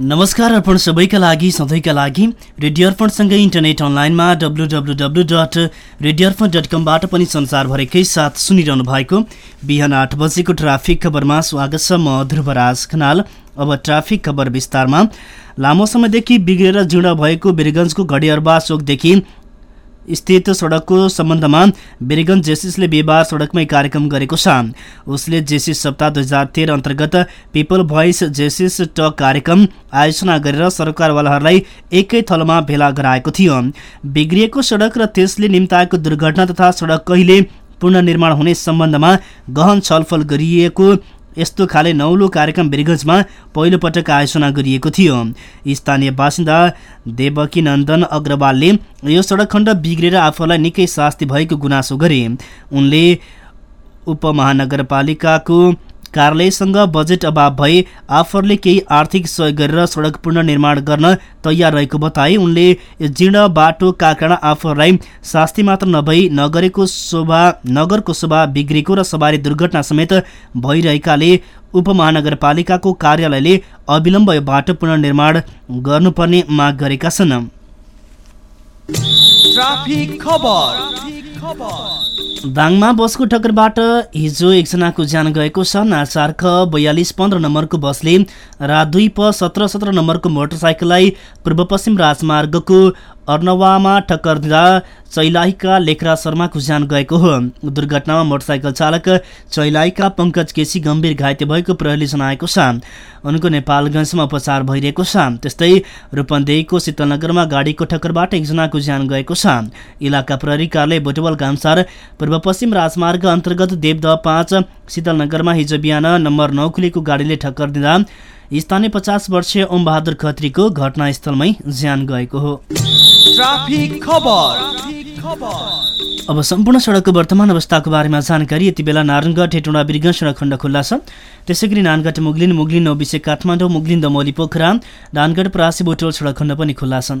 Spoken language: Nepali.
नमस्कार अर्पण सबैका लागि सधैँका लागि रेडियो अर्पणसँगै इन्टरनेट अनलाइनमा W W W dot radio Arpan dot कमबाट पनि संसारभरिकै साथ सुनिरहनु भएको बिहान आठ बजेको ट्राफिक खबरमा स्वागत छ म ध्रुवराज खनाल। अब ट्राफिक खबर विस्तारमा। लामो समयदेखि बिग्रेर जीर्ण भएको वीरगन्जको घडियारबा चोकदेखि स्थित सडकको सम्बन्धमा बेरिगन जेसिसले बिहिबार सडकमै कार्यक्रम गरेको छ। उसले जेसिस सप्ताह दुई हजार तेह्र अन्तर्गत पिपल भोइस जेसिस टक कार्यक्रम आयोजना गरेर सरकारवालाहरूलाई एकै थलोमा भेला गराएको थियो। बिग्रिएको सडक र त्यसले निम्ताएको दुर्घटना तथा सडक कहिले पुनर्निर्माण हुने सम्बन्धमा गहन छलफल गरिएको यस्तो खाले नौलो कार्यक्रम बिरगन्जमा पहिलोपटक आयोजना गरिएको थियो। स्थानीय बासिन्दा देवकी नन्दन अग्रवालले यो सडक खण्ड बिग्रेर आफूलाई निकै शास्ति भएको गुनासो गरे। उनले उपमहानगरपालिकाको कार्यालयसँग बजेट अभाव भए आफरले केही आर्थिक सहयोग गरेर सडक पुनर्निर्माण गर्न तयार रहेको बताए उनले जीर्ण बाटोका कारण आफूहरूलाई शास्ति मात्र नभई नगरेको शोभा नगरको शोभा बिग्रेको र सवारी दुर्घटना समेत भइरहेकाले उपमहानगरपालिकाको कार्यालयले अविलम्ब यो बाटो पुनर्निर्माण गर्नुपर्ने माग गरेका छन्। दाङमा बसको टक्करबाट हिजो एकजनाको ज्यान गएको छ। नाचार्ख बयालिस पन्ध्र नम्बरको बसले रात दुई प सत्र सत्र नम्बरको मोटरसाइकललाई पूर्व पश्चिम राजमार्गको अर्नवामा टक्कर दिँदा चैलाहीका लेखरा शर्माको ज्यान गएको हो। दुर्घटनामा मोटरसाइकल चालक चैलाहीका पङ्कज केसी गम्भीर घाइते भएको प्रहरीले जनाएको छ। उनको नेपालगञ्जमा उपचार भइरहेको छ। त्यस्तै रूपन्देहीको शीतलनगरमा गाडीको ठक्करबाट एकजनाको ज्यान गएको छ। इलाका प्रहरी कार्यालय बोटवल गामसार पूर्व पश्चिम राजमार्ग अन्तर्गत देवदह पाँच शीतलनगरमा हिजो बिहान नम्बर नौ खुलेको गाडीले ठक्कर दिँदा स्थानीय पचास वर्षीय ओम बहादुर खत्रीको घटनास्थलमै ज्यान गएको हो। अब सम्पूर्ण सडकको वर्तमान अवस्थाको बारेमा जानकारी। यति बेला नारायणगढ हेटौँडा बिर्ग सडक खण्ड खुल्ला छ। त्यसै गरी नानगढ मुगलिन मुगलिन नौबिसे काठमाडौँ मुगलिन दमोली पोखरा नानगढ परासी बोटोल सडक खण्ड पनि खुल्ला छन्।